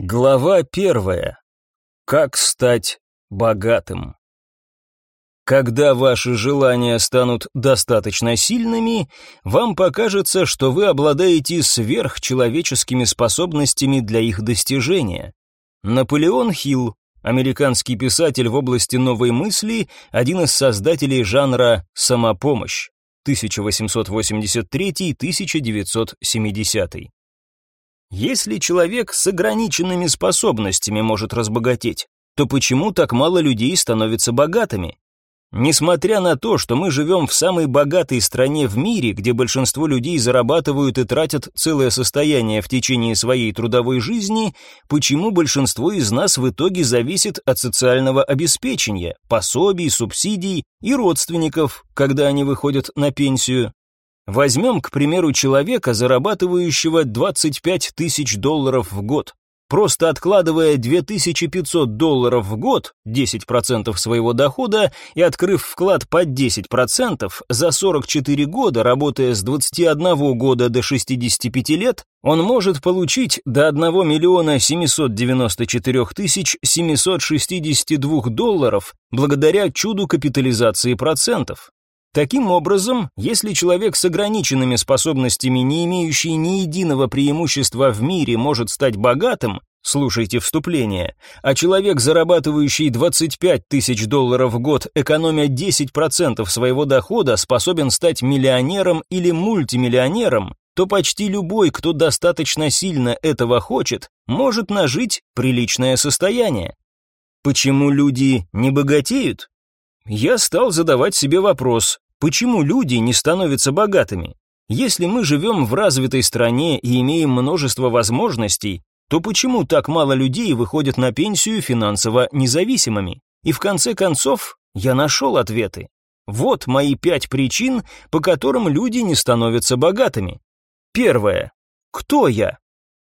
Глава первая. Как стать богатым? Когда ваши желания станут достаточно сильными, вам покажется, что вы обладаете сверхчеловеческими способностями для их достижения. Наполеон Хилл, американский писатель в области новой мысли, один из создателей жанра «самопомощь» 1883-1970. Если человек с ограниченными способностями может разбогатеть, то почему так мало людей становятся богатыми? Несмотря на то, что мы живем в самой богатой стране в мире, где большинство людей зарабатывают и тратят целое состояние в течение своей трудовой жизни, почему большинство из нас в итоге зависит от социального обеспечения, пособий, субсидий и родственников, когда они выходят на пенсию? Возьмем, к примеру, человека, зарабатывающего 25 тысяч долларов в год. Просто откладывая 2500 долларов в год, 10% своего дохода, и открыв вклад под 10%, за 44 года, работая с 21 года до 65 лет, он может получить до 1 миллиона 794 тысяч 762 долларов благодаря чуду капитализации процентов. Таким образом, если человек с ограниченными способностями, не имеющий ни единого преимущества в мире, может стать богатым, слушайте вступление, а человек, зарабатывающий 25 тысяч долларов в год, экономя 10% своего дохода, способен стать миллионером или мультимиллионером, то почти любой, кто достаточно сильно этого хочет, может нажить приличное состояние. Почему люди не богатеют? Я стал задавать себе вопрос, почему люди не становятся богатыми? Если мы живем в развитой стране и имеем множество возможностей, то почему так мало людей выходят на пенсию финансово независимыми? И в конце концов, я нашел ответы. Вот мои пять причин, по которым люди не становятся богатыми. Первое. Кто я?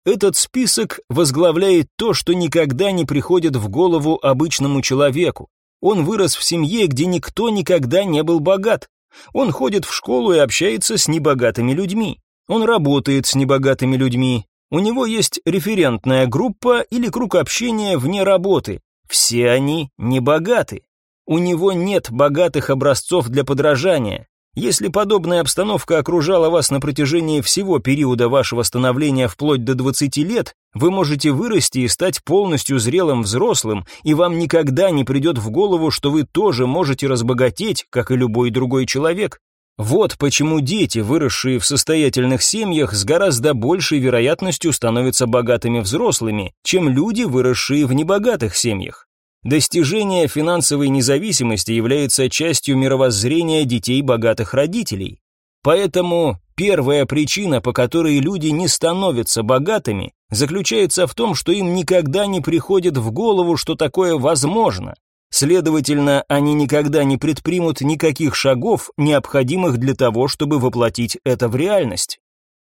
Этот список возглавляет то, что никогда не приходит в голову обычному человеку. Он вырос в семье, где никто никогда не был богат. Он ходит в школу и общается с небогатыми людьми. Он работает с небогатыми людьми. У него есть референтная группа или круг общения вне работы. Все они небогаты. У него нет богатых образцов для подражания. Если подобная обстановка окружала вас на протяжении всего периода вашего становления вплоть до 20 лет, вы можете вырасти и стать полностью зрелым взрослым, и вам никогда не придет в голову, что вы тоже можете разбогатеть, как и любой другой человек. Вот почему дети, выросшие в состоятельных семьях, с гораздо большей вероятностью становятся богатыми взрослыми, чем люди, выросшие в небогатых семьях. Достижение финансовой независимости является частью мировоззрения детей богатых родителей. Поэтому первая причина, по которой люди не становятся богатыми, заключается в том, что им никогда не приходит в голову, что такое возможно. Следовательно, они никогда не предпримут никаких шагов, необходимых для того, чтобы воплотить это в реальность.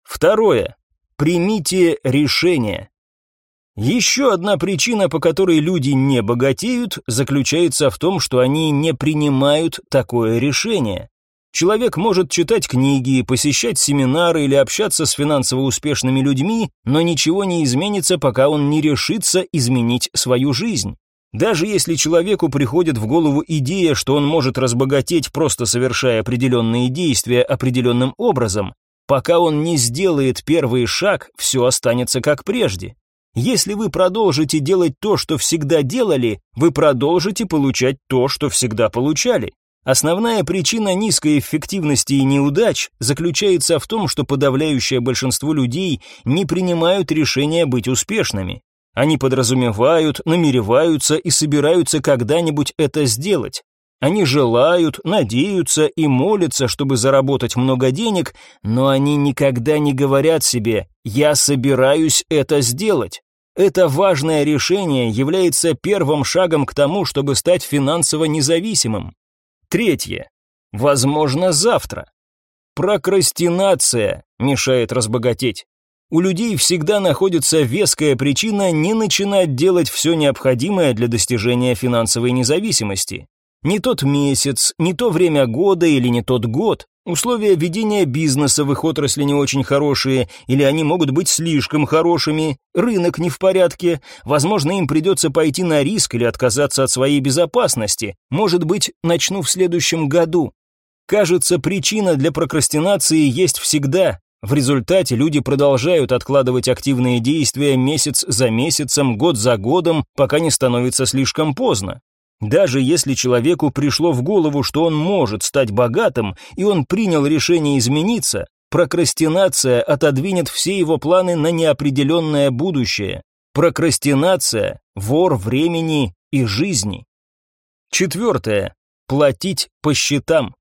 Второе. Примите решение. Еще одна причина, по которой люди не богатеют, заключается в том, что они не принимают такое решение. Человек может читать книги, посещать семинары или общаться с финансово успешными людьми, но ничего не изменится, пока он не решится изменить свою жизнь. Даже если человеку приходит в голову идея, что он может разбогатеть, просто совершая определенные действия определенным образом, пока он не сделает первый шаг, все останется как прежде. Если вы продолжите делать то, что всегда делали, вы продолжите получать то, что всегда получали. Основная причина низкой эффективности и неудач заключается в том, что подавляющее большинство людей не принимают решения быть успешными. Они подразумевают, намереваются и собираются когда-нибудь это сделать. Они желают, надеются и молятся, чтобы заработать много денег, но они никогда не говорят себе «я собираюсь это сделать». Это важное решение является первым шагом к тому, чтобы стать финансово независимым. Третье. Возможно, завтра. Прокрастинация мешает разбогатеть. У людей всегда находится веская причина не начинать делать все необходимое для достижения финансовой независимости. Не тот месяц, не то время года или не тот год. Условия ведения бизнеса в их отрасли не очень хорошие, или они могут быть слишком хорошими, рынок не в порядке, возможно, им придется пойти на риск или отказаться от своей безопасности, может быть, начну в следующем году. Кажется, причина для прокрастинации есть всегда. В результате люди продолжают откладывать активные действия месяц за месяцем, год за годом, пока не становится слишком поздно. Даже если человеку пришло в голову, что он может стать богатым, и он принял решение измениться, прокрастинация отодвинет все его планы на неопределенное будущее. Прокрастинация – вор времени и жизни. Четвертое. Платить по счетам.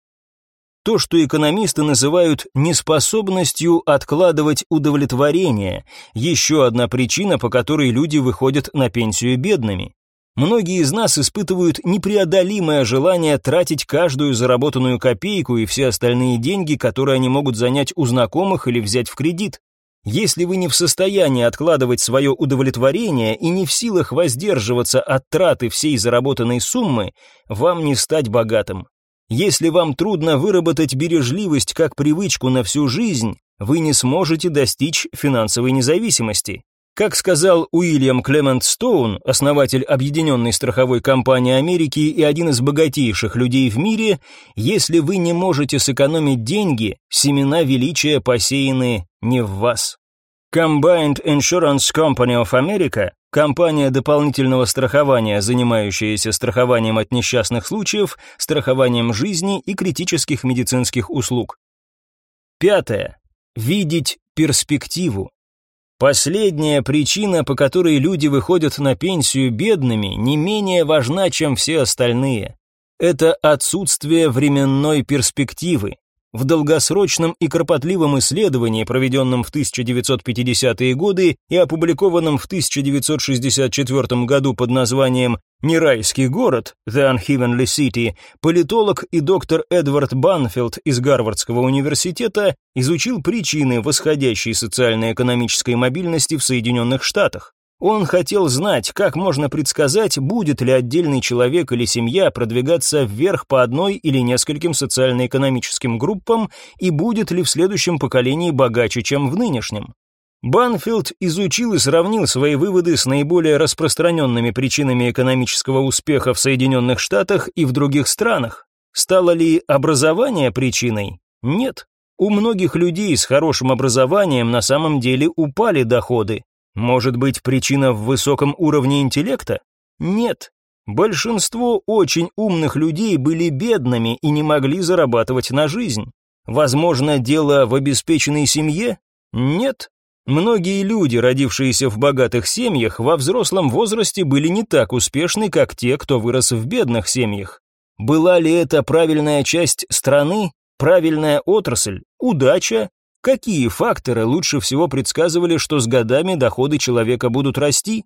То, что экономисты называют неспособностью откладывать удовлетворение, еще одна причина, по которой люди выходят на пенсию бедными. Многие из нас испытывают непреодолимое желание тратить каждую заработанную копейку и все остальные деньги, которые они могут занять у знакомых или взять в кредит. Если вы не в состоянии откладывать свое удовлетворение и не в силах воздерживаться от траты всей заработанной суммы, вам не стать богатым. Если вам трудно выработать бережливость как привычку на всю жизнь, вы не сможете достичь финансовой независимости. Как сказал Уильям Клемент Стоун, основатель Объединенной страховой компании Америки и один из богатейших людей в мире, если вы не можете сэкономить деньги, семена величия посеяны не в вас. Combined Insurance Company of America, компания дополнительного страхования, занимающаяся страхованием от несчастных случаев, страхованием жизни и критических медицинских услуг. Пятое. Видеть перспективу. Последняя причина, по которой люди выходят на пенсию бедными, не менее важна, чем все остальные. Это отсутствие временной перспективы. В долгосрочном и кропотливом исследовании, проведенном в 1950-е годы и опубликованном в 1964 году под названием «Нерайский город» The Unheavenly City, политолог и доктор Эдвард Банфилд из Гарвардского университета изучил причины восходящей социально-экономической мобильности в Соединенных Штатах. Он хотел знать, как можно предсказать, будет ли отдельный человек или семья продвигаться вверх по одной или нескольким социально-экономическим группам и будет ли в следующем поколении богаче, чем в нынешнем. Банфилд изучил и сравнил свои выводы с наиболее распространенными причинами экономического успеха в Соединенных Штатах и в других странах. Стало ли образование причиной? Нет. У многих людей с хорошим образованием на самом деле упали доходы. Может быть, причина в высоком уровне интеллекта? Нет. Большинство очень умных людей были бедными и не могли зарабатывать на жизнь. Возможно, дело в обеспеченной семье? Нет. Многие люди, родившиеся в богатых семьях, во взрослом возрасте были не так успешны, как те, кто вырос в бедных семьях. Была ли это правильная часть страны, правильная отрасль, удача Какие факторы лучше всего предсказывали, что с годами доходы человека будут расти?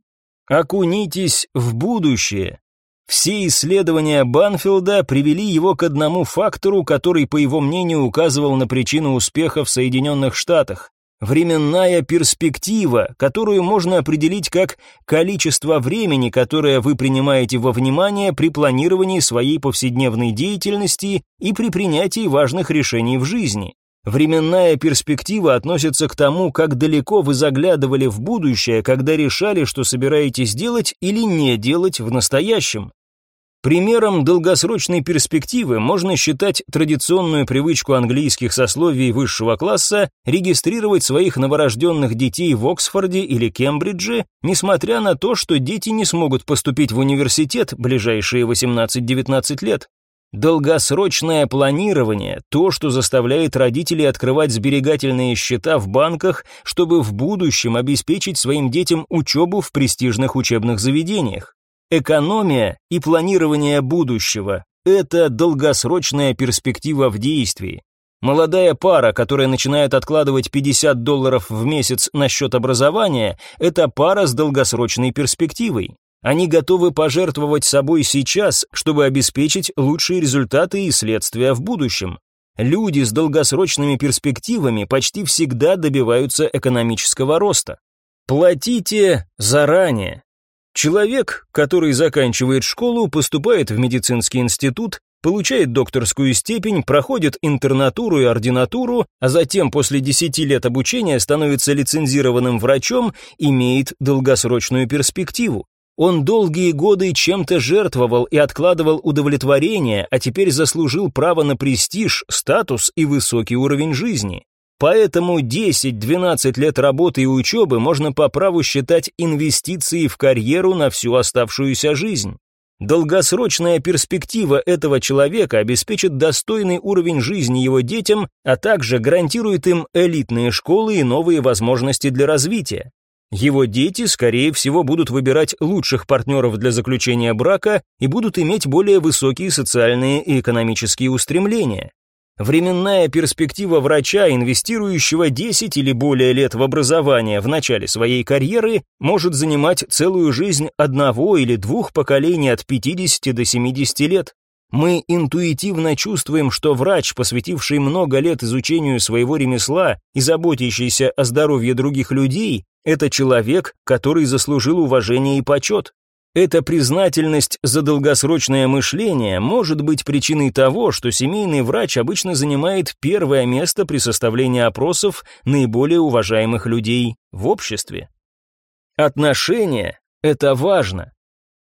Окунитесь в будущее. Все исследования Банфилда привели его к одному фактору, который, по его мнению, указывал на причину успеха в Соединенных Штатах. Временная перспектива, которую можно определить как количество времени, которое вы принимаете во внимание при планировании своей повседневной деятельности и при принятии важных решений в жизни. Временная перспектива относится к тому, как далеко вы заглядывали в будущее, когда решали, что собираетесь делать или не делать в настоящем. Примером долгосрочной перспективы можно считать традиционную привычку английских сословий высшего класса регистрировать своих новорожденных детей в Оксфорде или Кембридже, несмотря на то, что дети не смогут поступить в университет ближайшие 18-19 лет. Долгосрочное планирование – то, что заставляет родителей открывать сберегательные счета в банках, чтобы в будущем обеспечить своим детям учебу в престижных учебных заведениях. Экономия и планирование будущего – это долгосрочная перспектива в действии. Молодая пара, которая начинает откладывать 50 долларов в месяц на счет образования, это пара с долгосрочной перспективой. Они готовы пожертвовать собой сейчас, чтобы обеспечить лучшие результаты и следствия в будущем. Люди с долгосрочными перспективами почти всегда добиваются экономического роста. Платите заранее. Человек, который заканчивает школу, поступает в медицинский институт, получает докторскую степень, проходит интернатуру и ординатуру, а затем после 10 лет обучения становится лицензированным врачом, имеет долгосрочную перспективу. Он долгие годы чем-то жертвовал и откладывал удовлетворение, а теперь заслужил право на престиж, статус и высокий уровень жизни. Поэтому 10-12 лет работы и учебы можно по праву считать инвестицией в карьеру на всю оставшуюся жизнь. Долгосрочная перспектива этого человека обеспечит достойный уровень жизни его детям, а также гарантирует им элитные школы и новые возможности для развития. Его дети, скорее всего, будут выбирать лучших партнеров для заключения брака и будут иметь более высокие социальные и экономические устремления. Временная перспектива врача, инвестирующего 10 или более лет в образование в начале своей карьеры, может занимать целую жизнь одного или двух поколений от 50 до 70 лет. Мы интуитивно чувствуем, что врач, посвятивший много лет изучению своего ремесла и заботящийся о здоровье других людей, это человек, который заслужил уважение и почет. Эта признательность за долгосрочное мышление может быть причиной того, что семейный врач обычно занимает первое место при составлении опросов наиболее уважаемых людей в обществе. Отношения – это важно.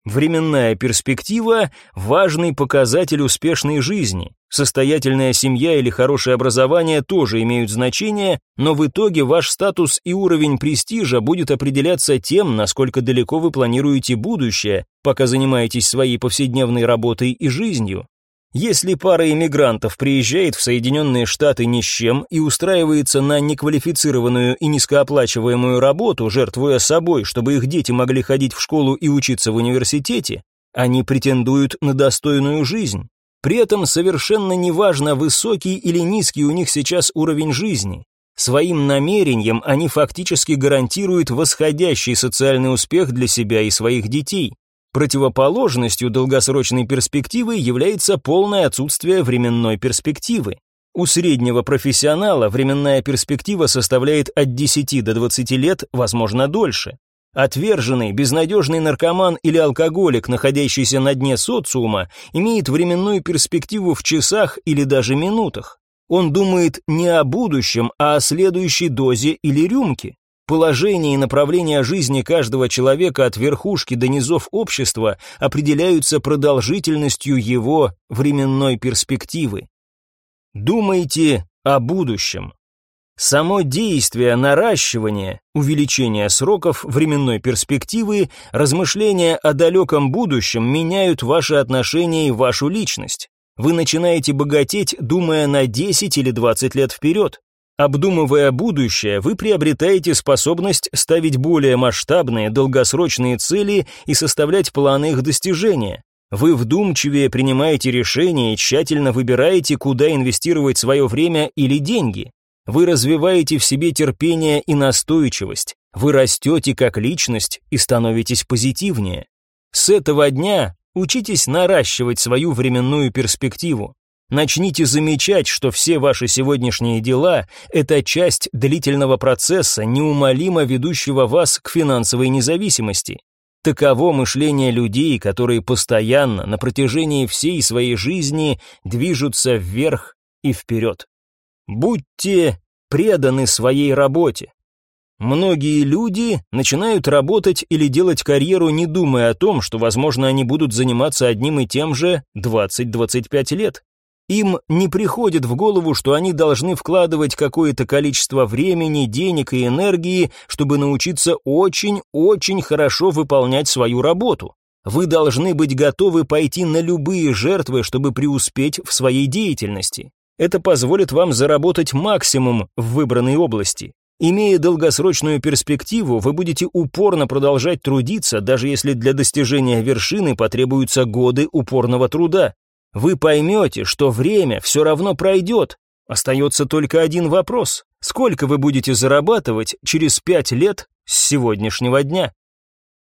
Временная перспектива – важный показатель успешной жизни. Состоятельная семья или хорошее образование тоже имеют значение, но в итоге ваш статус и уровень престижа будет определяться тем, насколько далеко вы планируете будущее, пока занимаетесь своей повседневной работой и жизнью. Если пара иммигрантов приезжает в Соединенные Штаты ни с чем и устраивается на неквалифицированную и низкооплачиваемую работу, жертвуя собой, чтобы их дети могли ходить в школу и учиться в университете, они претендуют на достойную жизнь. При этом совершенно неважно, высокий или низкий у них сейчас уровень жизни. Своим намерением они фактически гарантируют восходящий социальный успех для себя и своих детей. Противоположностью долгосрочной перспективы является полное отсутствие временной перспективы. У среднего профессионала временная перспектива составляет от 10 до 20 лет, возможно, дольше. Отверженный, безнадежный наркоман или алкоголик, находящийся на дне социума, имеет временную перспективу в часах или даже минутах. Он думает не о будущем, а о следующей дозе или рюмке. Положение и направление жизни каждого человека от верхушки до низов общества определяются продолжительностью его временной перспективы. Думайте о будущем. Само действие наращивания, увеличения сроков временной перспективы, размышления о далеком будущем меняют ваши отношения и вашу личность. Вы начинаете богатеть, думая на 10 или 20 лет вперед. Обдумывая будущее, вы приобретаете способность ставить более масштабные, долгосрочные цели и составлять планы их достижения. Вы вдумчивее принимаете решения и тщательно выбираете, куда инвестировать свое время или деньги. Вы развиваете в себе терпение и настойчивость. Вы растете как личность и становитесь позитивнее. С этого дня учитесь наращивать свою временную перспективу. Начните замечать, что все ваши сегодняшние дела – это часть длительного процесса, неумолимо ведущего вас к финансовой независимости. Таково мышление людей, которые постоянно, на протяжении всей своей жизни, движутся вверх и вперед. Будьте преданы своей работе. Многие люди начинают работать или делать карьеру, не думая о том, что, возможно, они будут заниматься одним и тем же 20-25 лет. Им не приходит в голову, что они должны вкладывать какое-то количество времени, денег и энергии, чтобы научиться очень-очень хорошо выполнять свою работу. Вы должны быть готовы пойти на любые жертвы, чтобы преуспеть в своей деятельности. Это позволит вам заработать максимум в выбранной области. Имея долгосрочную перспективу, вы будете упорно продолжать трудиться, даже если для достижения вершины потребуются годы упорного труда. Вы поймете, что время все равно пройдет. Остается только один вопрос. Сколько вы будете зарабатывать через пять лет с сегодняшнего дня?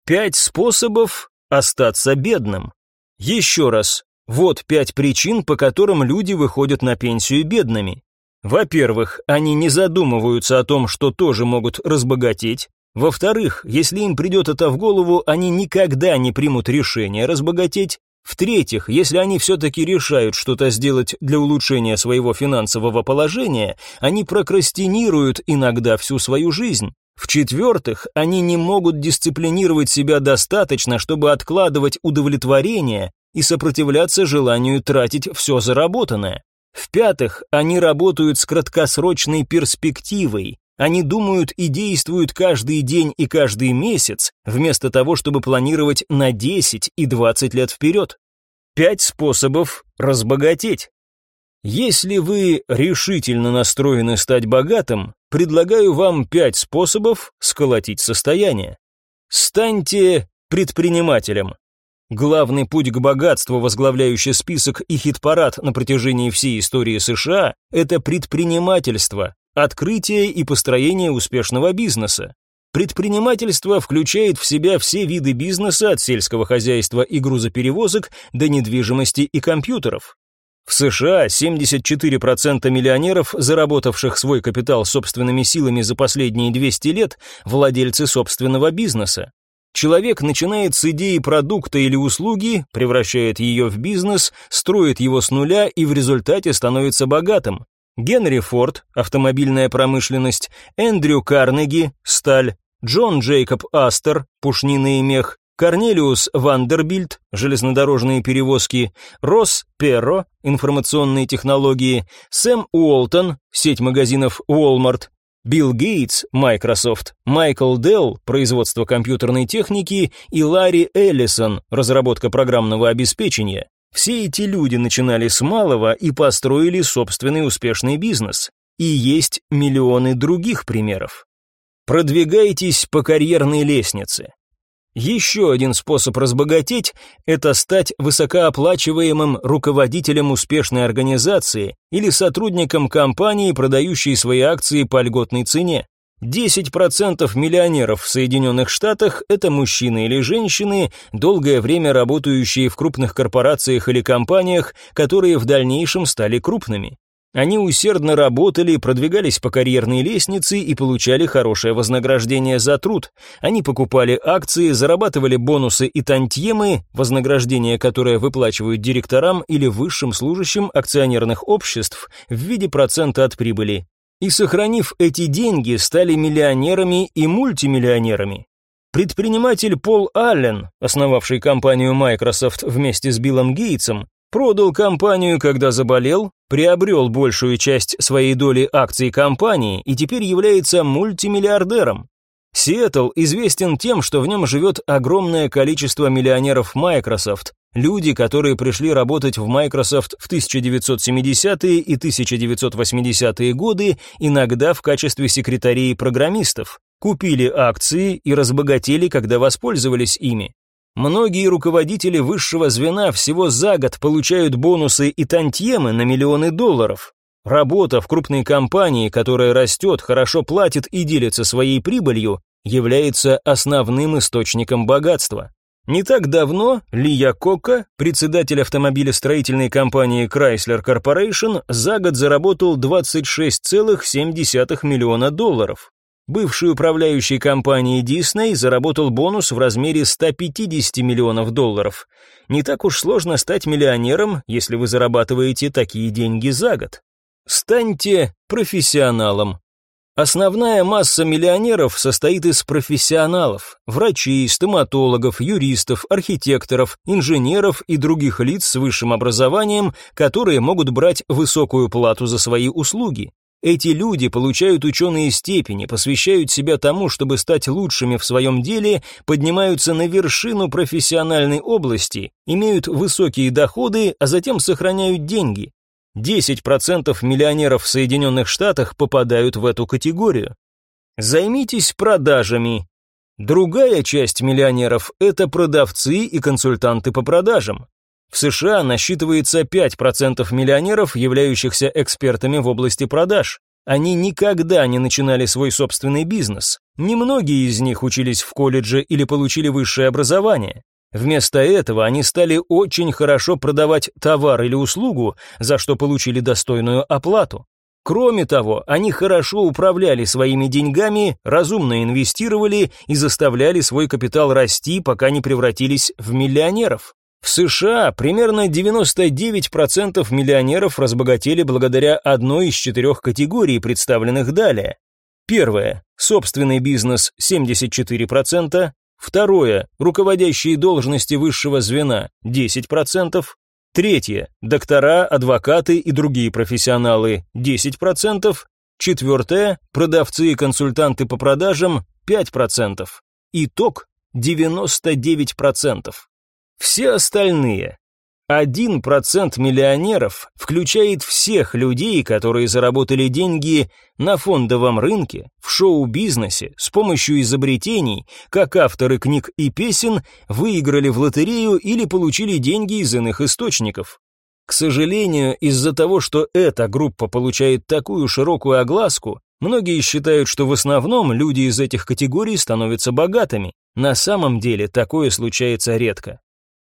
Пять способов остаться бедным. Еще раз, вот пять причин, по которым люди выходят на пенсию бедными. Во-первых, они не задумываются о том, что тоже могут разбогатеть. Во-вторых, если им придет это в голову, они никогда не примут решение разбогатеть. В-третьих, если они все-таки решают что-то сделать для улучшения своего финансового положения, они прокрастинируют иногда всю свою жизнь. В-четвертых, они не могут дисциплинировать себя достаточно, чтобы откладывать удовлетворение и сопротивляться желанию тратить все заработанное. В-пятых, они работают с краткосрочной перспективой. Они думают и действуют каждый день и каждый месяц, вместо того, чтобы планировать на 10 и 20 лет вперед. Пять способов разбогатеть. Если вы решительно настроены стать богатым, предлагаю вам пять способов сколотить состояние. Станьте предпринимателем. Главный путь к богатству, возглавляющий список и хит-парад на протяжении всей истории США, это предпринимательство, открытие и построение успешного бизнеса. Предпринимательство включает в себя все виды бизнеса от сельского хозяйства и грузоперевозок до недвижимости и компьютеров. В США 74% миллионеров, заработавших свой капитал собственными силами за последние 200 лет, владельцы собственного бизнеса. Человек начинает с идеи продукта или услуги, превращает ее в бизнес, строит его с нуля и в результате становится богатым. Генри Форд, автомобильная промышленность, Эндрю Карнеги, сталь, Джон Джейкоб Астер, пушнины и мех, Корнелиус Вандербильд, железнодорожные перевозки, Росс Перро, информационные технологии, Сэм Уолтон, сеть магазинов Walmart, Билл Гейтс, Microsoft, Майкл Делл, производство компьютерной техники и Ларри Эллисон, разработка программного обеспечения. Все эти люди начинали с малого и построили собственный успешный бизнес. И есть миллионы других примеров. Продвигайтесь по карьерной лестнице. Еще один способ разбогатеть – это стать высокооплачиваемым руководителем успешной организации или сотрудником компании, продающей свои акции по льготной цене. 10% миллионеров в Соединенных Штатах – это мужчины или женщины, долгое время работающие в крупных корпорациях или компаниях, которые в дальнейшем стали крупными. Они усердно работали, продвигались по карьерной лестнице и получали хорошее вознаграждение за труд. Они покупали акции, зарабатывали бонусы и тантьемы, вознаграждение, которое выплачивают директорам или высшим служащим акционерных обществ в виде процента от прибыли. И сохранив эти деньги, стали миллионерами и мультимиллионерами. Предприниматель Пол Аллен, основавший компанию Microsoft вместе с Биллом Гейтсом, Продал компанию, когда заболел, приобрел большую часть своей доли акций компании и теперь является мультимиллиардером. Сиэтл известен тем, что в нем живет огромное количество миллионеров Microsoft, люди, которые пришли работать в Microsoft в 1970-е и 1980-е годы, иногда в качестве секретарей и программистов, купили акции и разбогатели, когда воспользовались ими. Многие руководители высшего звена всего за год получают бонусы и тантьемы на миллионы долларов. Работа в крупной компании, которая растет, хорошо платит и делится своей прибылью, является основным источником богатства. Не так давно Лия Кока, председатель автомобилестроительной компании Chrysler Corporation, за год заработал 26,7 миллиона долларов. Бывший управляющий компанией Disney заработал бонус в размере 150 миллионов долларов. Не так уж сложно стать миллионером, если вы зарабатываете такие деньги за год. Станьте профессионалом. Основная масса миллионеров состоит из профессионалов, врачей, стоматологов, юристов, архитекторов, инженеров и других лиц с высшим образованием, которые могут брать высокую плату за свои услуги. Эти люди получают ученые степени, посвящают себя тому, чтобы стать лучшими в своем деле, поднимаются на вершину профессиональной области, имеют высокие доходы, а затем сохраняют деньги. 10% миллионеров в Соединенных Штатах попадают в эту категорию. Займитесь продажами. Другая часть миллионеров – это продавцы и консультанты по продажам. В США насчитывается 5% миллионеров, являющихся экспертами в области продаж. Они никогда не начинали свой собственный бизнес. Немногие из них учились в колледже или получили высшее образование. Вместо этого они стали очень хорошо продавать товар или услугу, за что получили достойную оплату. Кроме того, они хорошо управляли своими деньгами, разумно инвестировали и заставляли свой капитал расти, пока не превратились в миллионеров. В США примерно 99% миллионеров разбогатели благодаря одной из четырех категорий, представленных далее. Первое собственный бизнес 74%, второе руководящие должности высшего звена 10%, третье доктора, адвокаты и другие профессионалы 10%, четвертое продавцы и консультанты по продажам 5%. Итог 99%. Все остальные. 1% миллионеров включает всех людей, которые заработали деньги на фондовом рынке, в шоу-бизнесе, с помощью изобретений, как авторы книг и песен, выиграли в лотерею или получили деньги из иных источников. К сожалению, из-за того, что эта группа получает такую широкую огласку, многие считают, что в основном люди из этих категорий становятся богатыми. На самом деле такое случается редко.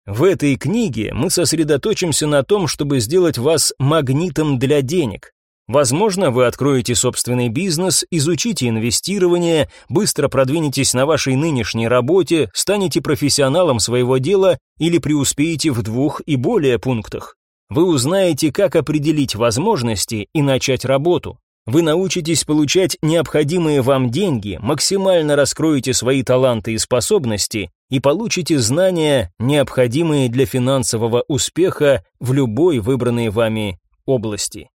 В этой книге мы сосредоточимся на том, чтобы сделать вас магнитом для денег. Возможно, вы откроете собственный бизнес, изучите инвестирование, быстро продвинетесь на вашей нынешней работе, станете профессионалом своего дела или преуспеете в двух и более пунктах. Вы узнаете, как определить возможности и начать работу. Вы научитесь получать необходимые вам деньги, максимально раскроете свои таланты и способности и получите знания, необходимые для финансового успеха в любой выбранной вами области.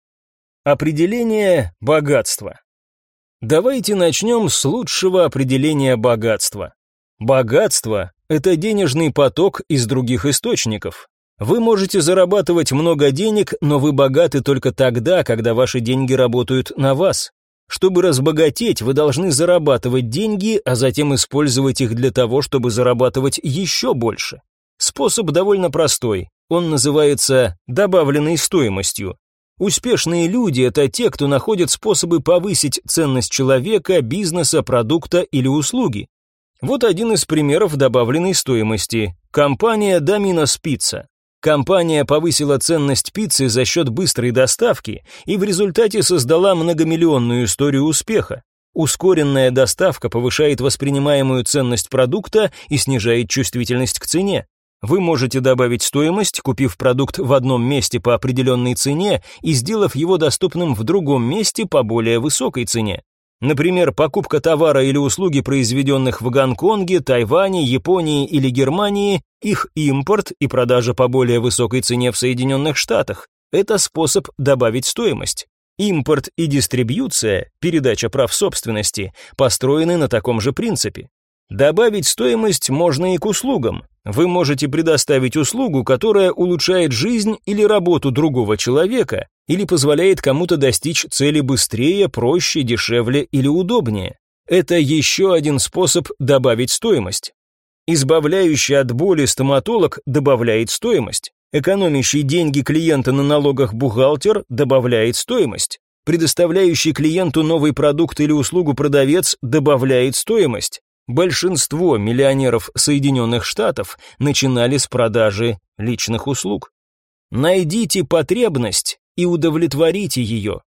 Определение богатства. Давайте начнем с лучшего определения богатства. Богатство – это денежный поток из других источников. Вы можете зарабатывать много денег, но вы богаты только тогда, когда ваши деньги работают на вас. Чтобы разбогатеть, вы должны зарабатывать деньги, а затем использовать их для того, чтобы зарабатывать еще больше. Способ довольно простой. Он называется добавленной стоимостью. Успешные люди – это те, кто находят способы повысить ценность человека, бизнеса, продукта или услуги. Вот один из примеров добавленной стоимости. Компания Domino's Pizza. Компания повысила ценность пиццы за счет быстрой доставки и в результате создала многомиллионную историю успеха. Ускоренная доставка повышает воспринимаемую ценность продукта и снижает чувствительность к цене. Вы можете добавить стоимость, купив продукт в одном месте по определенной цене и сделав его доступным в другом месте по более высокой цене. Например, покупка товара или услуги, произведенных в Гонконге, Тайване, Японии или Германии, их импорт и продажа по более высокой цене в Соединенных Штатах – это способ добавить стоимость. Импорт и дистрибьюция, передача прав собственности, построены на таком же принципе. Добавить стоимость можно и к услугам. Вы можете предоставить услугу, которая улучшает жизнь или работу другого человека, или позволяет кому-то достичь цели быстрее, проще, дешевле или удобнее. Это еще один способ добавить стоимость. Избавляющий от боли стоматолог добавляет стоимость. Экономящий деньги клиента на налогах бухгалтер добавляет стоимость. Предоставляющий клиенту новый продукт или услугу продавец добавляет стоимость. Большинство миллионеров Соединенных Штатов начинали с продажи личных услуг. Найдите потребность и удовлетворите ее.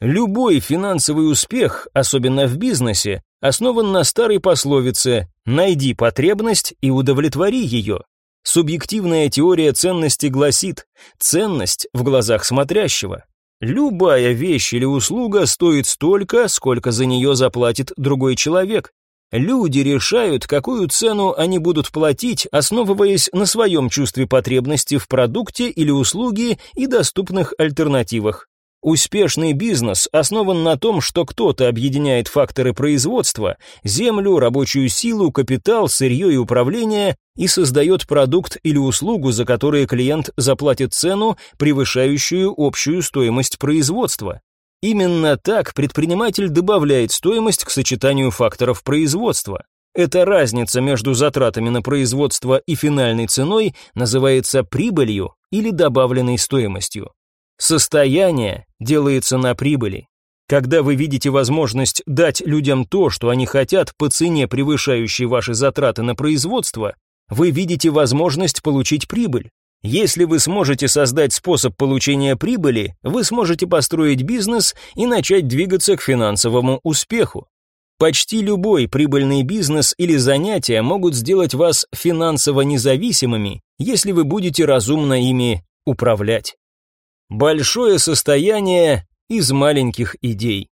Любой финансовый успех, особенно в бизнесе, основан на старой пословице «найди потребность и удовлетвори ее». Субъективная теория ценности гласит «ценность в глазах смотрящего». Любая вещь или услуга стоит столько, сколько за нее заплатит другой человек. Люди решают, какую цену они будут платить, основываясь на своем чувстве потребности в продукте или услуге и доступных альтернативах. Успешный бизнес основан на том, что кто-то объединяет факторы производства, землю, рабочую силу, капитал, сырье и управление и создает продукт или услугу, за которые клиент заплатит цену, превышающую общую стоимость производства. Именно так предприниматель добавляет стоимость к сочетанию факторов производства. Эта разница между затратами на производство и финальной ценой называется прибылью или добавленной стоимостью. Состояние делается на прибыли. Когда вы видите возможность дать людям то, что они хотят по цене, превышающей ваши затраты на производство, вы видите возможность получить прибыль. Если вы сможете создать способ получения прибыли, вы сможете построить бизнес и начать двигаться к финансовому успеху. Почти любой прибыльный бизнес или занятие могут сделать вас финансово независимыми, если вы будете разумно ими управлять. Большое состояние из маленьких идей.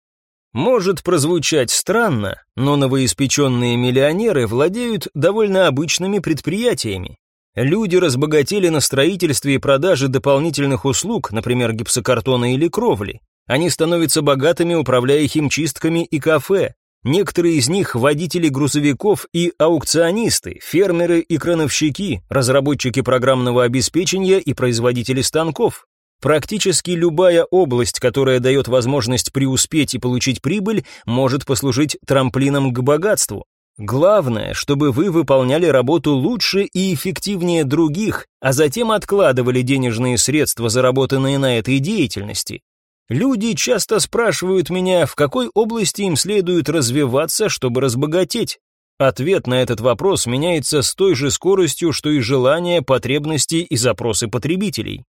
Может прозвучать странно, но новоиспеченные миллионеры владеют довольно обычными предприятиями. Люди разбогатели на строительстве и продаже дополнительных услуг, например, гипсокартона или кровли. Они становятся богатыми, управляя химчистками и кафе. Некоторые из них водители грузовиков и аукционисты, фермеры и крановщики, разработчики программного обеспечения и производители станков. Практически любая область, которая дает возможность преуспеть и получить прибыль, может послужить трамплином к богатству. Главное, чтобы вы выполняли работу лучше и эффективнее других, а затем откладывали денежные средства, заработанные на этой деятельности. Люди часто спрашивают меня, в какой области им следует развиваться, чтобы разбогатеть. Ответ на этот вопрос меняется с той же скоростью, что и желания, потребности и запросы потребителей.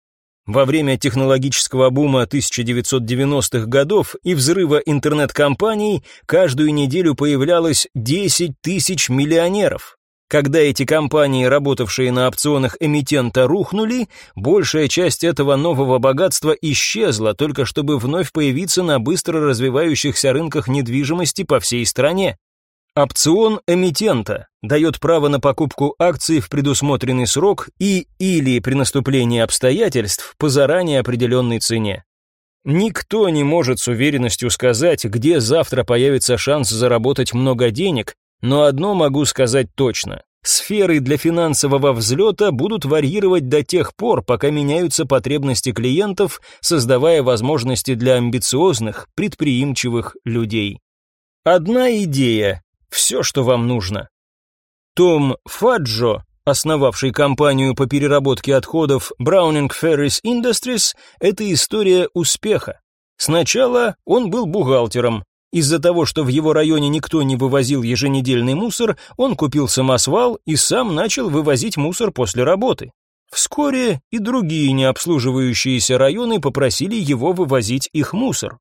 Во время технологического бума 1990-х годов и взрыва интернет-компаний каждую неделю появлялось 10 тысяч миллионеров. Когда эти компании, работавшие на опционах эмитента, рухнули, большая часть этого нового богатства исчезла, только чтобы вновь появиться на быстро развивающихся рынках недвижимости по всей стране. Опцион эмитента дает право на покупку акций в предусмотренный срок и или при наступлении обстоятельств по заранее определенной цене. Никто не может с уверенностью сказать, где завтра появится шанс заработать много денег, но одно могу сказать точно. Сферы для финансового взлета будут варьировать до тех пор, пока меняются потребности клиентов, создавая возможности для амбициозных, предприимчивых людей. Одна идея – все, что вам нужно. Том Фаджо, основавший компанию по переработке отходов Browning Ferris Industries, это история успеха. Сначала он был бухгалтером, из-за того, что в его районе никто не вывозил еженедельный мусор, он купил самосвал и сам начал вывозить мусор после работы. Вскоре и другие необслуживающиеся районы попросили его вывозить их мусор.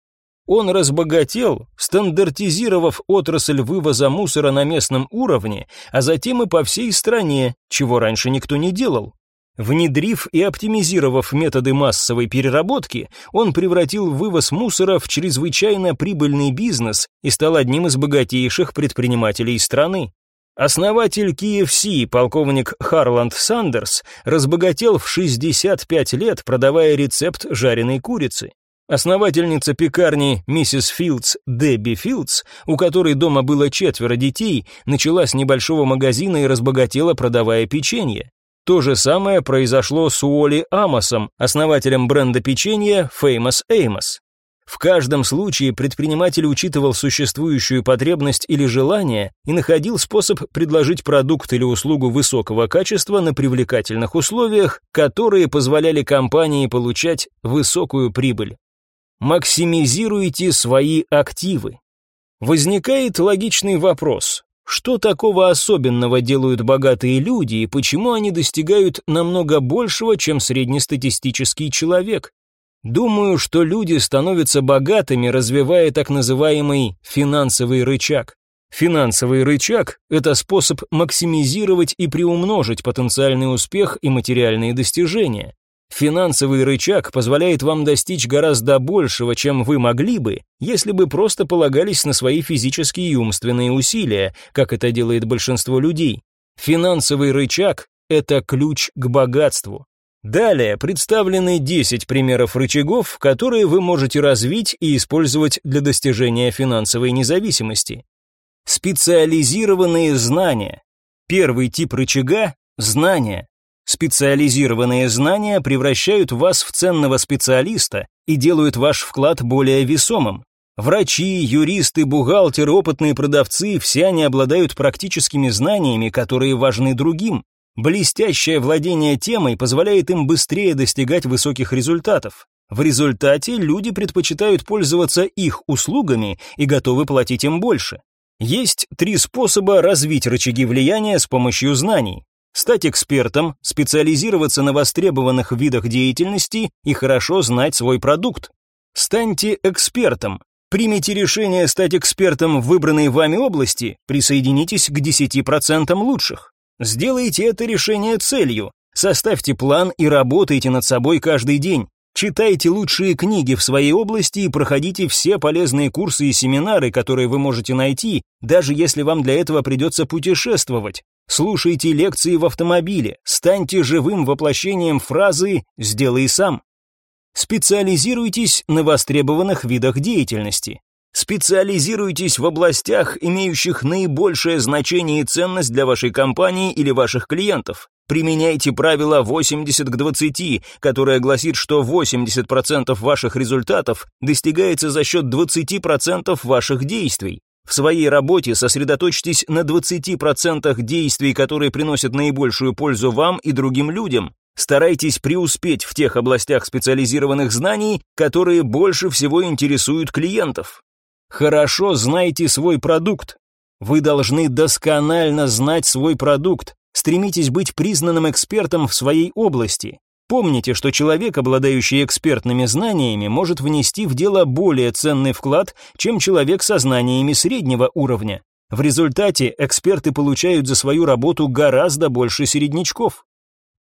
Он разбогател, стандартизировав отрасль вывоза мусора на местном уровне, а затем и по всей стране, чего раньше никто не делал. Внедрив и оптимизировав методы массовой переработки, он превратил вывоз мусора в чрезвычайно прибыльный бизнес и стал одним из богатейших предпринимателей страны. Основатель KFC, полковник Харланд Сандерс, разбогател в 65 лет, продавая рецепт жареной курицы. Основательница пекарни миссис Филдс Дебби Филдс, у которой дома было четверо детей, начала с небольшого магазина и разбогатела, продавая печенье. То же самое произошло с Уолли Амосом, основателем бренда печенья Famous Amos. В каждом случае предприниматель учитывал существующую потребность или желание и находил способ предложить продукт или услугу высокого качества на привлекательных условиях, которые позволяли компании получать высокую прибыль. Максимизируйте свои активы. Возникает логичный вопрос. Что такого особенного делают богатые люди и почему они достигают намного большего, чем среднестатистический человек? Думаю, что люди становятся богатыми, развивая так называемый финансовый рычаг. Финансовый рычаг – это способ максимизировать и приумножить потенциальный успех и материальные достижения. Финансовый рычаг позволяет вам достичь гораздо большего, чем вы могли бы, если бы просто полагались на свои физические и умственные усилия, как это делает большинство людей. Финансовый рычаг – это ключ к богатству. Далее представлены 10 примеров рычагов, которые вы можете развить и использовать для достижения финансовой независимости. Специализированные знания. Первый тип рычага – знания. Специализированные знания превращают вас в ценного специалиста и делают ваш вклад более весомым. Врачи, юристы, бухгалтеры, опытные продавцы – все они обладают практическими знаниями, которые важны другим. Блестящее владение темой позволяет им быстрее достигать высоких результатов. В результате люди предпочитают пользоваться их услугами и готовы платить им больше. Есть три способа развить рычаги влияния с помощью знаний. Стать экспертом, специализироваться на востребованных видах деятельности и хорошо знать свой продукт. Станьте экспертом. Примите решение стать экспертом в выбранной вами области, присоединитесь к 10% лучших. Сделайте это решение целью. Составьте план и работайте над собой каждый день. Читайте лучшие книги в своей области и проходите все полезные курсы и семинары, которые вы можете найти, даже если вам для этого придется путешествовать. Слушайте лекции в автомобиле, станьте живым воплощением фразы «сделай сам». Специализируйтесь на востребованных видах деятельности. Специализируйтесь в областях, имеющих наибольшее значение и ценность для вашей компании или ваших клиентов. Применяйте правило 80 к 20, которое гласит, что 80% ваших результатов достигается за счет 20% ваших действий. В своей работе сосредоточьтесь на 20% действий, которые приносят наибольшую пользу вам и другим людям. Старайтесь преуспеть в тех областях специализированных знаний, которые больше всего интересуют клиентов. Хорошо знайте свой продукт. Вы должны досконально знать свой продукт. Стремитесь быть признанным экспертом в своей области. Помните, что человек, обладающий экспертными знаниями, может внести в дело более ценный вклад, чем человек со знаниями среднего уровня. В результате эксперты получают за свою работу гораздо больше середнячков.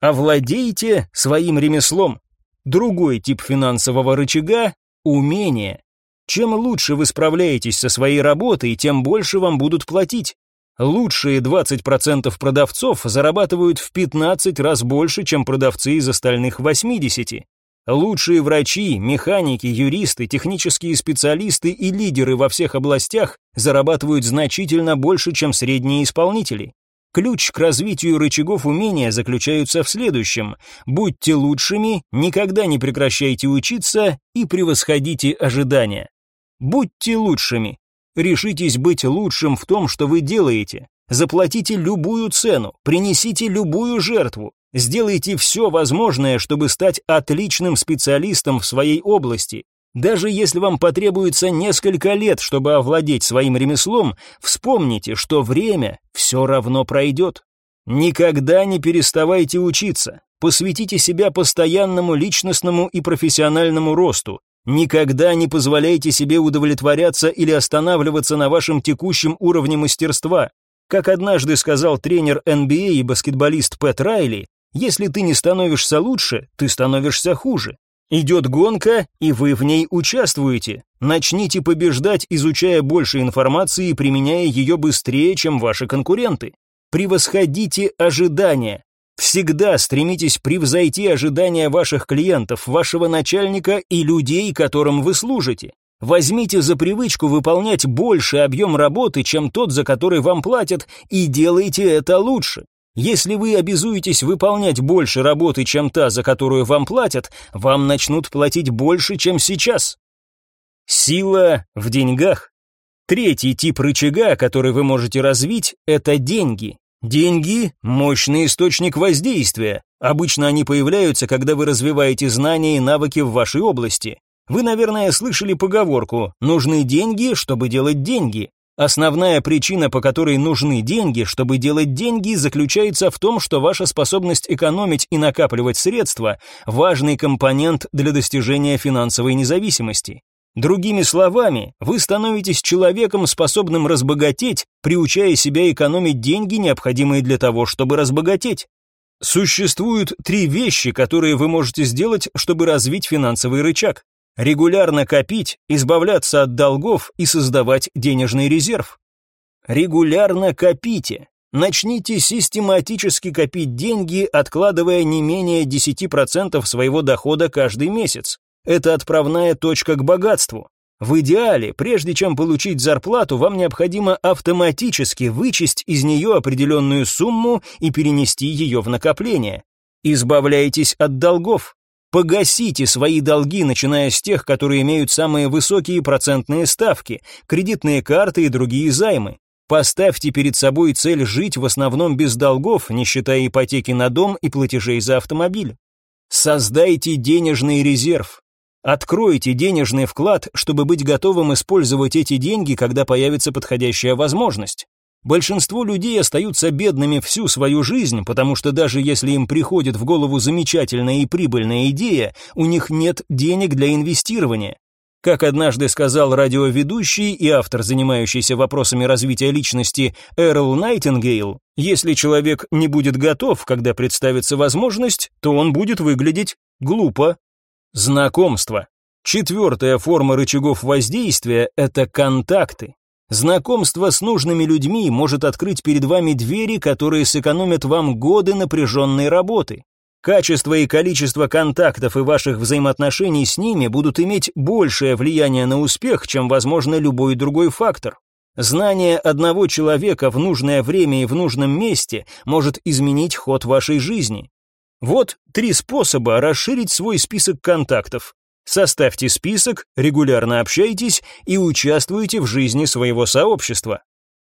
Овладейте своим ремеслом. Другой тип финансового рычага – умение. Чем лучше вы справляетесь со своей работой, тем больше вам будут платить. Лучшие 20% продавцов зарабатывают в 15 раз больше, чем продавцы из остальных 80. Лучшие врачи, механики, юристы, технические специалисты и лидеры во всех областях зарабатывают значительно больше, чем средние исполнители. Ключ к развитию рычагов умения заключается в следующем. Будьте лучшими, никогда не прекращайте учиться и превосходите ожидания. Будьте лучшими. Решитесь быть лучшим в том, что вы делаете. Заплатите любую цену, принесите любую жертву. Сделайте все возможное, чтобы стать отличным специалистом в своей области. Даже если вам потребуется несколько лет, чтобы овладеть своим ремеслом, вспомните, что время все равно пройдет. Никогда не переставайте учиться. Посвятите себя постоянному личностному и профессиональному росту. Никогда не позволяйте себе удовлетворяться или останавливаться на вашем текущем уровне мастерства. Как однажды сказал тренер NBA и баскетболист Пэт Райли, если ты не становишься лучше, ты становишься хуже. Идет гонка, и вы в ней участвуете. Начните побеждать, изучая больше информации и применяя ее быстрее, чем ваши конкуренты. Превосходите ожидания. Всегда стремитесь превзойти ожидания ваших клиентов, вашего начальника и людей, которым вы служите. Возьмите за привычку выполнять больший объем работы, чем тот, за который вам платят, и делайте это лучше. Если вы обязуетесь выполнять больше работы, чем та, за которую вам платят, вам начнут платить больше, чем сейчас. Сила в деньгах. Третий тип рычага, который вы можете развить, это деньги. Деньги – мощный источник воздействия. Обычно они появляются, когда вы развиваете знания и навыки в вашей области. Вы, наверное, слышали поговорку «нужны деньги, чтобы делать деньги». Основная причина, по которой нужны деньги, чтобы делать деньги, заключается в том, что ваша способность экономить и накапливать средства – важный компонент для достижения финансовой независимости. Другими словами, вы становитесь человеком, способным разбогатеть, приучая себя экономить деньги, необходимые для того, чтобы разбогатеть. Существуют три вещи, которые вы можете сделать, чтобы развить финансовый рычаг. Регулярно копить, избавляться от долгов и создавать денежный резерв. Регулярно копите. Начните систематически копить деньги, откладывая не менее 10% своего дохода каждый месяц. Это отправная точка к богатству. В идеале, прежде чем получить зарплату, вам необходимо автоматически вычесть из нее определенную сумму и перенести ее в накопление. Избавляйтесь от долгов. Погасите свои долги, начиная с тех, которые имеют самые высокие процентные ставки, кредитные карты и другие займы. Поставьте перед собой цель жить в основном без долгов, не считая ипотеки на дом и платежей за автомобиль. Создайте денежный резерв. Откройте денежный вклад, чтобы быть готовым использовать эти деньги, когда появится подходящая возможность. Большинство людей остаются бедными всю свою жизнь, потому что даже если им приходит в голову замечательная и прибыльная идея, у них нет денег для инвестирования. Как однажды сказал радиоведущий и автор, занимающийся вопросами развития личности Эрл Найтингейл, если человек не будет готов, когда представится возможность, то он будет выглядеть глупо. Знакомство. Четвертая форма рычагов воздействия – это контакты. Знакомство с нужными людьми может открыть перед вами двери, которые сэкономят вам годы напряженной работы. Качество и количество контактов и ваших взаимоотношений с ними будут иметь большее влияние на успех, чем, возможно, любой другой фактор. Знание одного человека в нужное время и в нужном месте может изменить ход вашей жизни. Вот три способа расширить свой список контактов. Составьте список, регулярно общайтесь и участвуйте в жизни своего сообщества.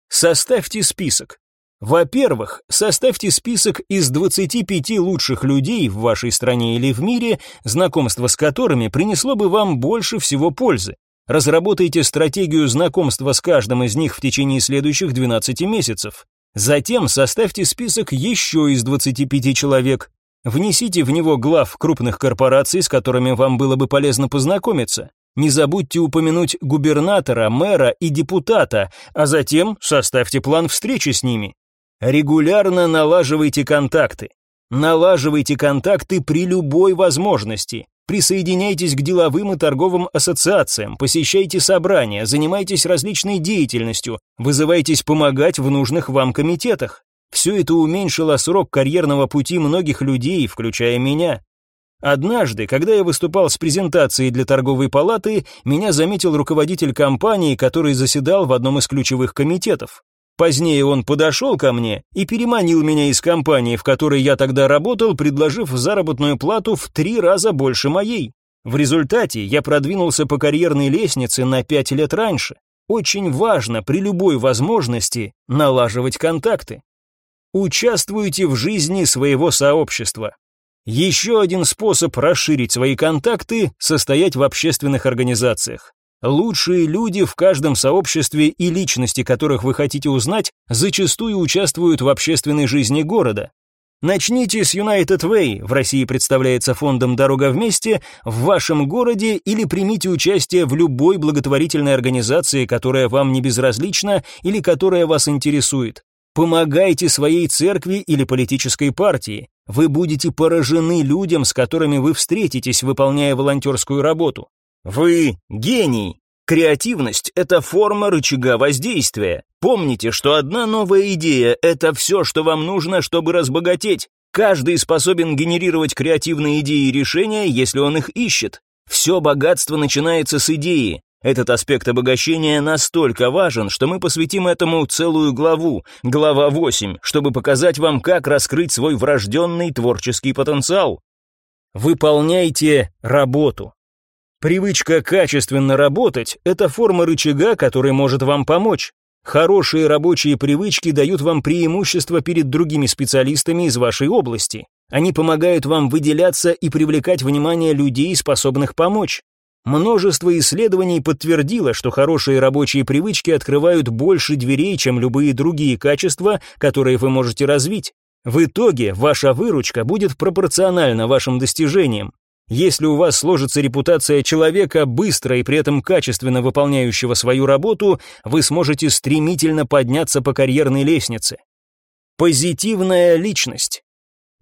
Составьте список. Во-первых, составьте список из 25 лучших людей в вашей стране или в мире, знакомство с которыми принесло бы вам больше всего пользы. Разработайте стратегию знакомства с каждым из них в течение следующих 12 месяцев. Затем составьте список еще из 25 человек. Внесите в него глав крупных корпораций, с которыми вам было бы полезно познакомиться. Не забудьте упомянуть губернатора, мэра и депутата, а затем составьте план встречи с ними. Регулярно налаживайте контакты. Налаживайте контакты при любой возможности. Присоединяйтесь к деловым и торговым ассоциациям, посещайте собрания, занимайтесь различной деятельностью, вызывайтесь помогать в нужных вам комитетах. Все это уменьшило срок карьерного пути многих людей, включая меня. Однажды, когда я выступал с презентацией для торговой палаты, меня заметил руководитель компании, который заседал в одном из ключевых комитетов. Позднее он подошел ко мне и переманил меня из компании, в которой я тогда работал, предложив заработную плату в три раза больше моей. В результате я продвинулся по карьерной лестнице на пять лет раньше. Очень важно при любой возможности налаживать контакты. Участвуйте в жизни своего сообщества. Еще один способ расширить свои контакты – состоять в общественных организациях. Лучшие люди в каждом сообществе и личности, которых вы хотите узнать, зачастую участвуют в общественной жизни города. Начните с United Way, в России представляется фондом «Дорога вместе», в вашем городе или примите участие в любой благотворительной организации, которая вам не безразлична или которая вас интересует. Помогайте своей церкви или политической партии. Вы будете поражены людям, с которыми вы встретитесь, выполняя волонтерскую работу. Вы гений. Креативность – это форма рычага воздействия. Помните, что одна новая идея – это все, что вам нужно, чтобы разбогатеть. Каждый способен генерировать креативные идеи и решения, если он их ищет. Все богатство начинается с идеи. Этот аспект обогащения настолько важен, что мы посвятим этому целую главу, глава 8, чтобы показать вам, как раскрыть свой врожденный творческий потенциал. Выполняйте работу. Привычка качественно работать – это форма рычага, который может вам помочь. Хорошие рабочие привычки дают вам преимущество перед другими специалистами из вашей области. Они помогают вам выделяться и привлекать внимание людей, способных помочь. Множество исследований подтвердило, что хорошие рабочие привычки открывают больше дверей, чем любые другие качества, которые вы можете развить. В итоге ваша выручка будет пропорциональна вашим достижениям. Если у вас сложится репутация человека, быстро и при этом качественно выполняющего свою работу, вы сможете стремительно подняться по карьерной лестнице. Позитивная личность.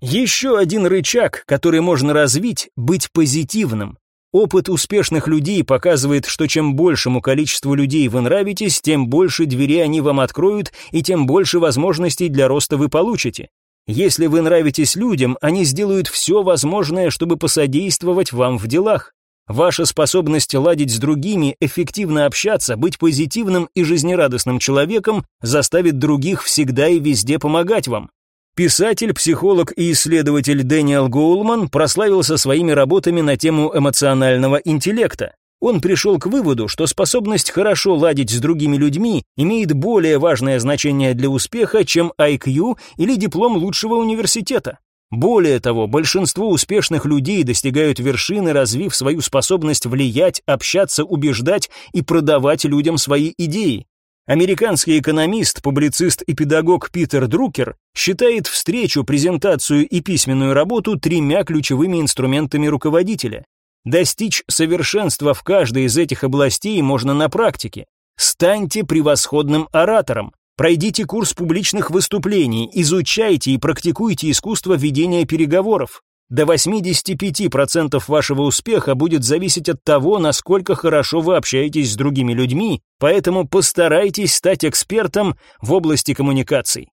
Еще один рычаг, который можно развить – быть позитивным. Опыт успешных людей показывает, что чем большему количеству людей вы нравитесь, тем больше дверей они вам откроют и тем больше возможностей для роста вы получите. Если вы нравитесь людям, они сделают все возможное, чтобы посодействовать вам в делах. Ваша способность ладить с другими, эффективно общаться, быть позитивным и жизнерадостным человеком заставит других всегда и везде помогать вам. Писатель, психолог и исследователь Дэниел Гоулман прославился своими работами на тему эмоционального интеллекта. Он пришел к выводу, что способность хорошо ладить с другими людьми имеет более важное значение для успеха, чем IQ или диплом лучшего университета. Более того, большинство успешных людей достигают вершины, развив свою способность влиять, общаться, убеждать и продавать людям свои идеи. Американский экономист, публицист и педагог Питер Друкер считает встречу, презентацию и письменную работу тремя ключевыми инструментами руководителя. Достичь совершенства в каждой из этих областей можно на практике. Станьте превосходным оратором. Пройдите курс публичных выступлений, изучайте и практикуйте искусство ведения переговоров. До 85% вашего успеха будет зависеть от того, насколько хорошо вы общаетесь с другими людьми, поэтому постарайтесь стать экспертом в области коммуникаций.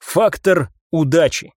Фактор удачи.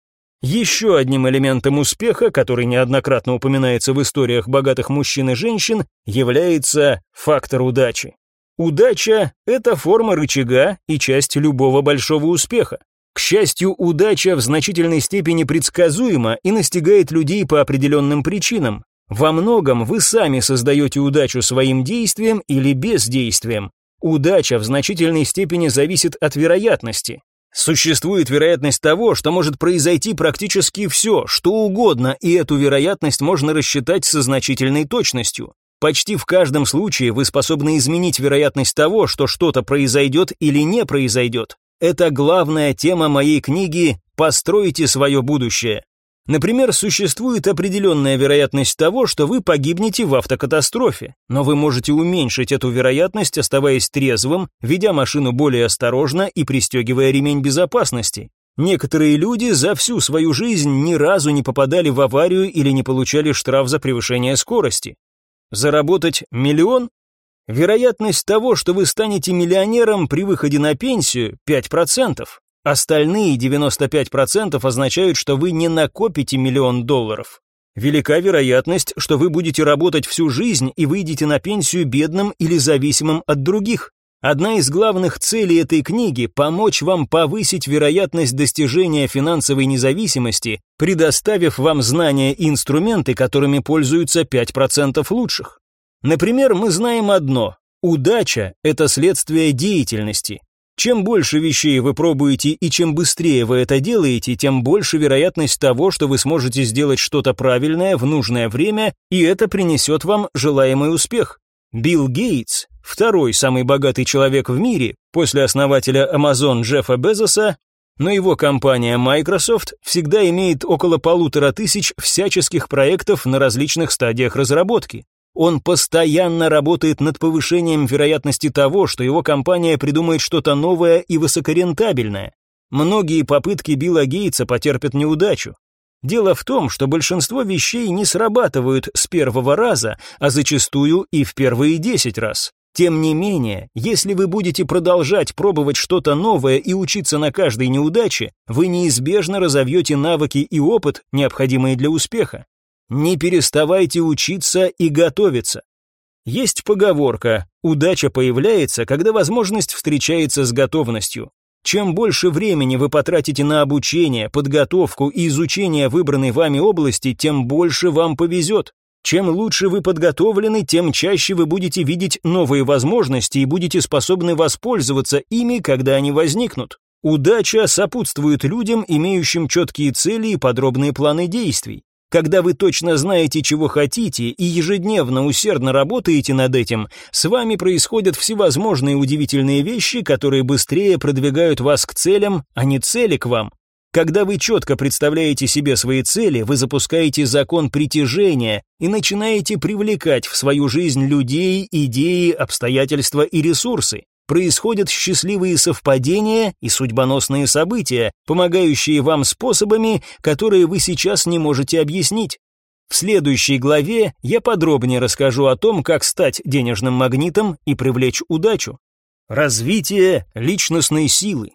Еще одним элементом успеха, который неоднократно упоминается в историях богатых мужчин и женщин, является фактор удачи. Удача – это форма рычага и часть любого большого успеха. К счастью, удача в значительной степени предсказуема и настигает людей по определенным причинам. Во многом вы сами создаете удачу своим действием или бездействием. Удача в значительной степени зависит от вероятности. Существует вероятность того, что может произойти практически все, что угодно, и эту вероятность можно рассчитать со значительной точностью. Почти в каждом случае вы способны изменить вероятность того, что что-то произойдет или не произойдет. Это главная тема моей книги «Постройте свое будущее». Например, существует определенная вероятность того, что вы погибнете в автокатастрофе, но вы можете уменьшить эту вероятность, оставаясь трезвым, ведя машину более осторожно и пристегивая ремень безопасности. Некоторые люди за всю свою жизнь ни разу не попадали в аварию или не получали штраф за превышение скорости. Заработать миллион? Вероятность того, что вы станете миллионером при выходе на пенсию, 5%. Остальные 95% означают, что вы не накопите миллион долларов. Велика вероятность, что вы будете работать всю жизнь и выйдете на пенсию бедным или зависимым от других. Одна из главных целей этой книги – помочь вам повысить вероятность достижения финансовой независимости, предоставив вам знания и инструменты, которыми пользуются 5% лучших. Например, мы знаем одно – удача – это следствие деятельности. Чем больше вещей вы пробуете и чем быстрее вы это делаете, тем больше вероятность того, что вы сможете сделать что-то правильное в нужное время, и это принесет вам желаемый успех. Билл Гейтс второй самый богатый человек в мире после основателя Amazon Джеффа Безоса, но его компания Microsoft всегда имеет около полутора тысяч всяческих проектов на различных стадиях разработки. Он постоянно работает над повышением вероятности того, что его компания придумает что-то новое и высокорентабельное. Многие попытки Билла Гейтса потерпят неудачу. Дело в том, что большинство вещей не срабатывают с первого раза, а зачастую и в первые десять раз. Тем не менее, если вы будете продолжать пробовать что-то новое и учиться на каждой неудаче, вы неизбежно разовьете навыки и опыт, необходимые для успеха. Не переставайте учиться и готовиться. Есть поговорка «удача появляется, когда возможность встречается с готовностью». Чем больше времени вы потратите на обучение, подготовку и изучение выбранной вами области, тем больше вам повезет. Чем лучше вы подготовлены, тем чаще вы будете видеть новые возможности и будете способны воспользоваться ими, когда они возникнут. Удача сопутствует людям, имеющим четкие цели и подробные планы действий. Когда вы точно знаете, чего хотите, и ежедневно усердно работаете над этим, с вами происходят всевозможные удивительные вещи, которые быстрее продвигают вас к целям, а не цели к вам. Когда вы четко представляете себе свои цели, вы запускаете закон притяжения и начинаете привлекать в свою жизнь людей, идеи, обстоятельства и ресурсы. Происходят счастливые совпадения и судьбоносные события, помогающие вам способами, которые вы сейчас не можете объяснить. В следующей главе я подробнее расскажу о том, как стать денежным магнитом и привлечь удачу. Развитие личностной силы.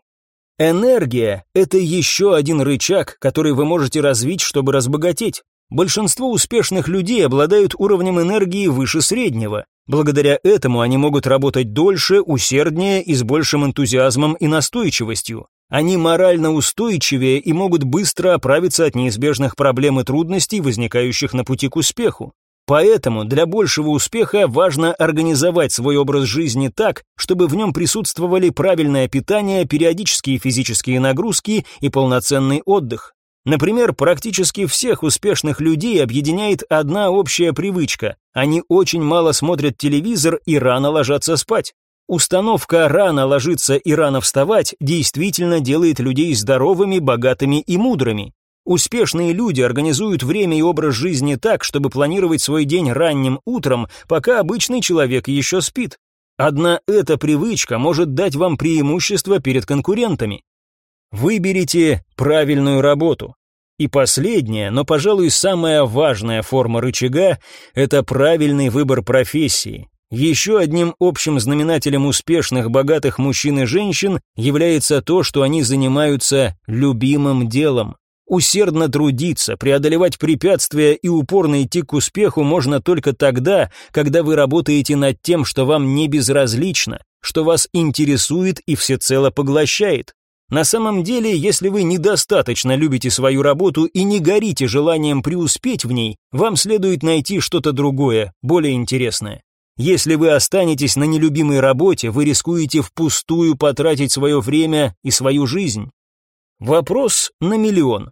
Энергия – это еще один рычаг, который вы можете развить, чтобы разбогатеть. Большинство успешных людей обладают уровнем энергии выше среднего. Благодаря этому они могут работать дольше, усерднее и с большим энтузиазмом и настойчивостью. Они морально устойчивее и могут быстро оправиться от неизбежных проблем и трудностей, возникающих на пути к успеху. Поэтому для большего успеха важно организовать свой образ жизни так, чтобы в нем присутствовали правильное питание, периодические физические нагрузки и полноценный отдых. Например, практически всех успешных людей объединяет одна общая привычка. Они очень мало смотрят телевизор и рано ложатся спать. Установка рано ложиться и рано вставать действительно делает людей здоровыми, богатыми и мудрыми. Успешные люди организуют время и образ жизни так, чтобы планировать свой день ранним утром, пока обычный человек еще спит. Одна эта привычка может дать вам преимущество перед конкурентами. Выберите правильную работу. И последняя, но, пожалуй, самая важная форма рычага – это правильный выбор профессии. Еще одним общим знаменателем успешных, богатых мужчин и женщин является то, что они занимаются любимым делом. Усердно трудиться, преодолевать препятствия и упорно идти к успеху можно только тогда, когда вы работаете над тем, что вам не безразлично, что вас интересует и всецело поглощает. На самом деле, если вы недостаточно любите свою работу и не горите желанием преуспеть в ней, вам следует найти что-то другое, более интересное. Если вы останетесь на нелюбимой работе, вы рискуете впустую потратить свое время и свою жизнь. Вопрос на миллион.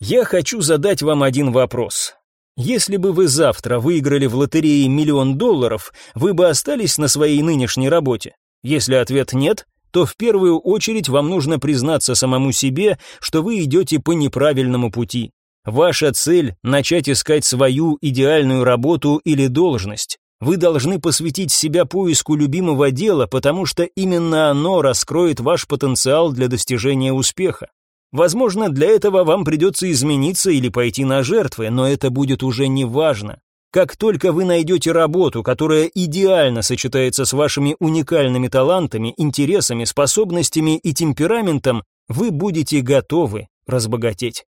Я хочу задать вам один вопрос. Если бы вы завтра выиграли в лотерее миллион долларов, вы бы остались на своей нынешней работе? Если ответ нет, то в первую очередь вам нужно признаться самому себе, что вы идете по неправильному пути. Ваша цель – начать искать свою идеальную работу или должность. Вы должны посвятить себя поиску любимого дела, потому что именно оно раскроет ваш потенциал для достижения успеха. Возможно, для этого вам придется измениться или пойти на жертвы, но это будет уже не важно. Как только вы найдете работу, которая идеально сочетается с вашими уникальными талантами, интересами, способностями и темпераментом, вы будете готовы разбогатеть.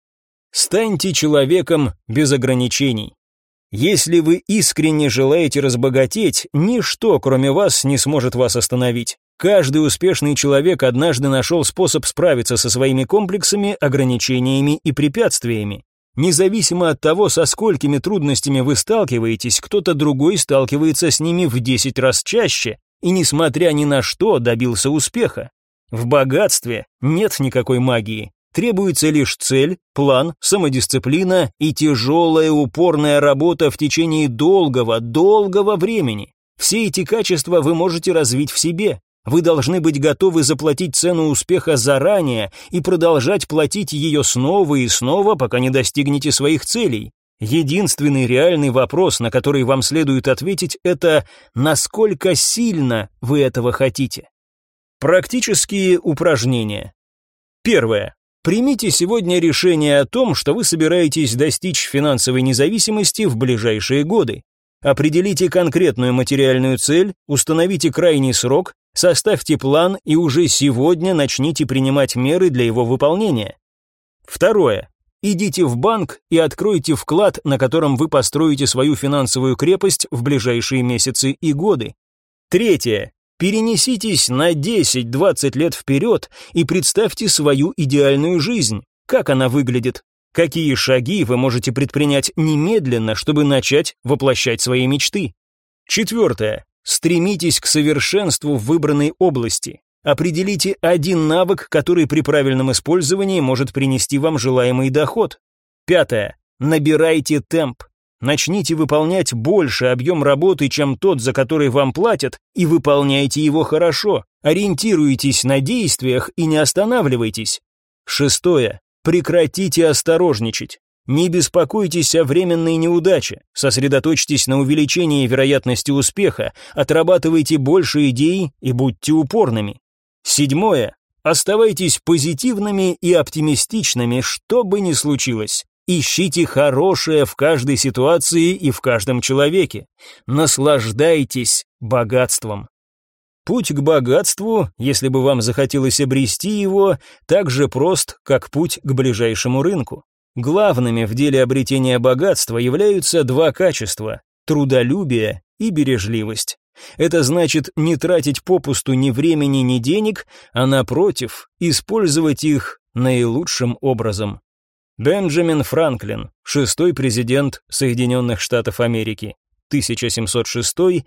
Станьте человеком без ограничений. Если вы искренне желаете разбогатеть, ничто, кроме вас, не сможет вас остановить. Каждый успешный человек однажды нашел способ справиться со своими комплексами, ограничениями и препятствиями. Независимо от того, со сколькими трудностями вы сталкиваетесь, кто-то другой сталкивается с ними в 10 раз чаще и, несмотря ни на что, добился успеха. В богатстве нет никакой магии. Требуется лишь цель, план, самодисциплина и тяжелая упорная работа в течение долгого, долгого времени. Все эти качества вы можете развить в себе. Вы должны быть готовы заплатить цену успеха заранее и продолжать платить ее снова и снова, пока не достигнете своих целей. Единственный реальный вопрос, на который вам следует ответить, это насколько сильно вы этого хотите. Практические упражнения. Первое. Примите сегодня решение о том, что вы собираетесь достичь финансовой независимости в ближайшие годы. Определите конкретную материальную цель, установите крайний срок, составьте план и уже сегодня начните принимать меры для его выполнения. Второе. Идите в банк и откройте вклад, на котором вы построите свою финансовую крепость в ближайшие месяцы и годы. Третье. Перенеситесь на 10-20 лет вперед и представьте свою идеальную жизнь. Как она выглядит? Какие шаги вы можете предпринять немедленно, чтобы начать воплощать свои мечты? Четвертое. Стремитесь к совершенству в выбранной области. Определите один навык, который при правильном использовании может принести вам желаемый доход. Пятое. Набирайте темп. Начните выполнять больше объем работы, чем тот, за который вам платят, и выполняйте его хорошо. Ориентируйтесь на действиях и не останавливайтесь. Шестое. Прекратите осторожничать. Не беспокойтесь о временной неудаче, сосредоточьтесь на увеличении вероятности успеха, отрабатывайте больше идей и будьте упорными. Седьмое. Оставайтесь позитивными и оптимистичными, что бы ни случилось. Ищите хорошее в каждой ситуации и в каждом человеке. Наслаждайтесь богатством. Путь к богатству, если бы вам захотелось обрести его, так же прост, как путь к ближайшему рынку. Главными в деле обретения богатства являются два качества – трудолюбие и бережливость. Это значит не тратить попусту ни времени, ни денег, а напротив, использовать их наилучшим образом. Бенджамин Франклин, шестой президент Соединенных Штатов Америки, 1706-1790.